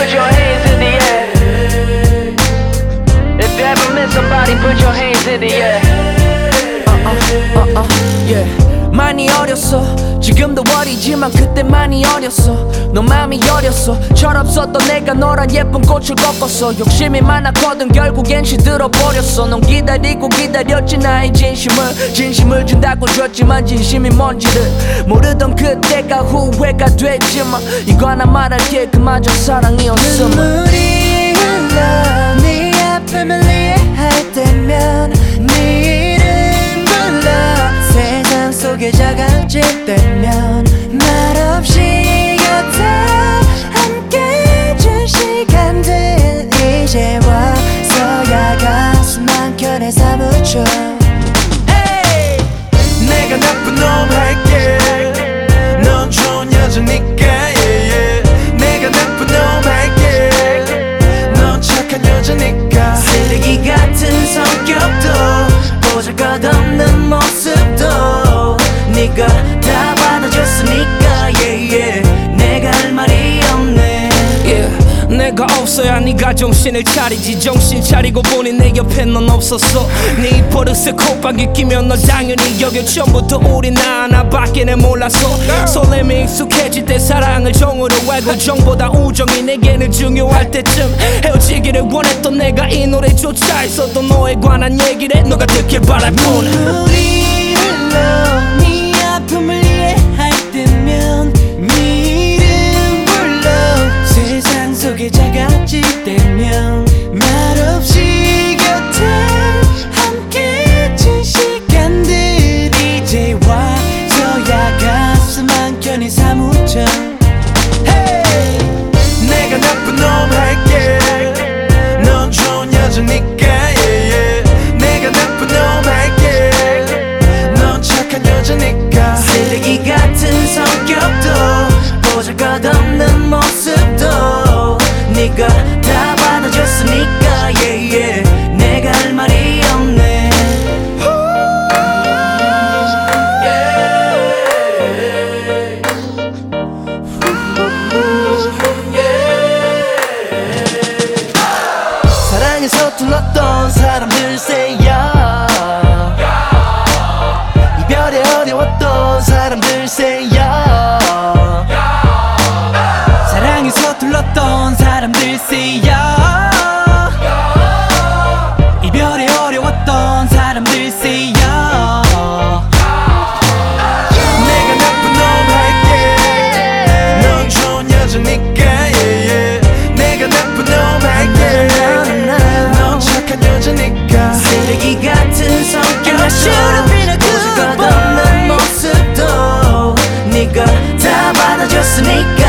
put your hands in the air. If you ever miss somebody, put your hands in the air. Uh, uh, uh, yeah. 많이 어렸어 지금도 어리지만 그때 많이 어렸어. 너 마음이 여렸어. 철없었던 내가 너란 예쁜 꽃을 꺾었어. 욕심이 많았거든 결국엔 시들어버렸어. 넌 기다리고 기다렸지 나의 진심을 진심을 준다고 줬지만 진심이 뭔지를 모르던 그때가 후회가 됐지만 이거 하나 말할게 그마저 사랑이었음을 눈물이 흘러 네 아픔을 이해할 때면 네 이름 불러 세상 속에 작아질 때 내가 없어야 네가 정신을 차리지. 정신 차리고 보니 내 옆에 넌 없었어. 네 버릇에 콧방귀 끼면 너 당연히 여겨. 처음부터 우리 나 하나밖에는 몰랐어 설렘이 익숙해질 때 사랑을 정으로 알고 정보다 우정이 내게는 중요할 때쯤 헤어지기를 원했던 내가 이 노래조차 있었던 너에 관한 얘기를 너가 듣길 바랄 뿐. 우리 흘 세상에 서툴렀던 사람들 say yeah. yeah. 이별에 어려웠던 사람들 say yeah. yeah. 사랑에 서툴렀던 사람들 say yeah. 내가 나쁜 놈 할게 넌 좋은 여자니까 rather just sneak